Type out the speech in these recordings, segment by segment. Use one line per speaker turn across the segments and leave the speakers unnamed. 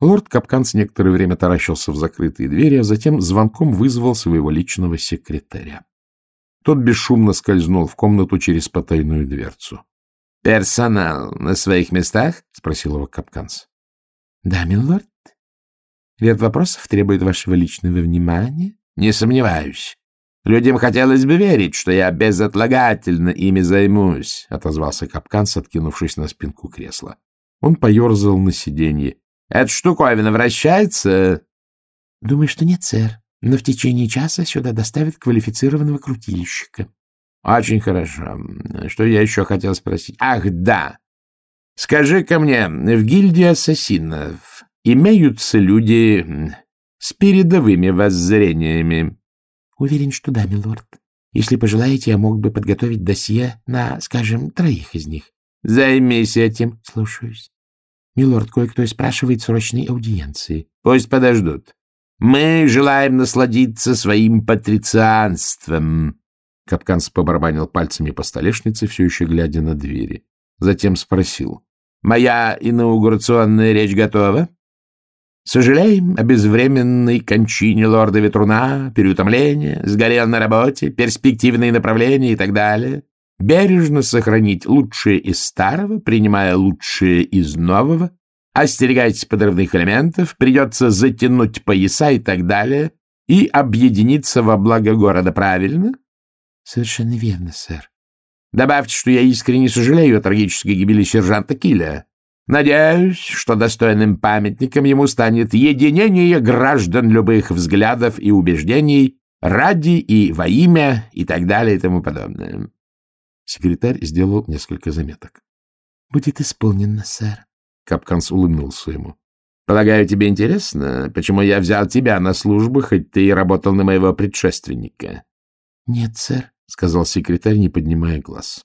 Лорд Капканс некоторое время таращился в закрытые двери, а затем звонком вызвал своего личного секретаря. Тот бесшумно скользнул в комнату через потайную дверцу. — Персонал на своих местах? — спросил его Капканс.
— Да, милорд. Ряд вопросов требует вашего личного внимания.
— Не сомневаюсь. Людям хотелось бы верить, что я безотлагательно ими займусь, — отозвался Капканс, откинувшись на спинку кресла. Он поерзал на сиденье. — Эта штуковина вращается?
— Думаю, что нет, сэр. Но в течение часа сюда доставят квалифицированного крутильщика.
— Очень хорошо. Что я еще хотел спросить? Ах, да! Скажи-ка мне, в гильдии ассасинов имеются люди с передовыми воззрениями?
— Уверен, что да, милорд. Если пожелаете, я мог бы подготовить досье на, скажем, троих из них.
— Займись этим.
— Слушаюсь. Милорд, кое-кто спрашивает срочной аудиенции.
— Пусть подождут. Мы желаем насладиться своим патрицианством. Капканс побарабанил пальцами по столешнице, все еще глядя на двери. Затем спросил. — Моя инаугурационная речь готова? Сожалеем о безвременной кончине лорда Ветруна, переутомление, сгорел на работе, перспективные направления и так далее. Бережно сохранить лучшее из старого, принимая лучшее из нового, остерегайтесь подрывных элементов, придется затянуть пояса и так далее, и объединиться во благо города, правильно?
— Совершенно верно, сэр.
Добавьте, что я искренне сожалею о трагической гибели сержанта Килля. Надеюсь, что достойным памятником ему станет единение граждан любых взглядов и убеждений ради и во имя и так далее и тому подобное. Секретарь сделал несколько заметок.
— Будет исполнено, сэр.
Капканс улыбнулся ему. — Полагаю, тебе интересно, почему я взял тебя на службу, хоть ты и работал на моего предшественника?
— Нет, сэр, —
сказал секретарь, не поднимая глаз.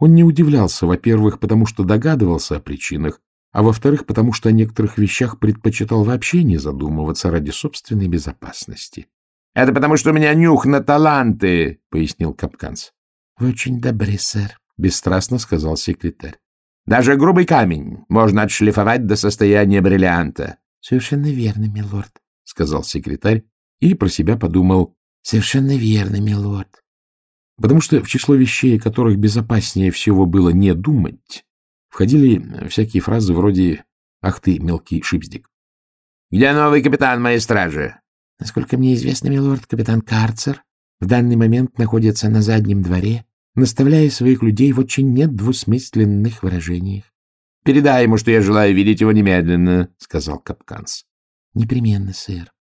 Он не удивлялся, во-первых, потому что догадывался о причинах, а во-вторых, потому что о некоторых вещах предпочитал вообще не задумываться ради собственной безопасности. — Это потому, что у меня нюх на таланты, — пояснил Капканс.
— Вы очень добры, сэр, —
бесстрастно сказал секретарь. Даже грубый камень можно отшлифовать до состояния бриллианта.
— Совершенно верно, милорд, —
сказал секретарь и про себя подумал.
— Совершенно верно, милорд.
Потому что в число вещей, о которых безопаснее всего было не думать, входили всякие фразы вроде «Ах ты, мелкий шипздик». — Где новый капитан моей стражи?
— Насколько мне известно, милорд, капитан Карцер в данный момент находится на заднем дворе наставляя своих людей в очень недвусмысленных выражениях.
— Передай ему, что я желаю видеть его немедленно, — сказал Капканс.
— Непременно, сэр.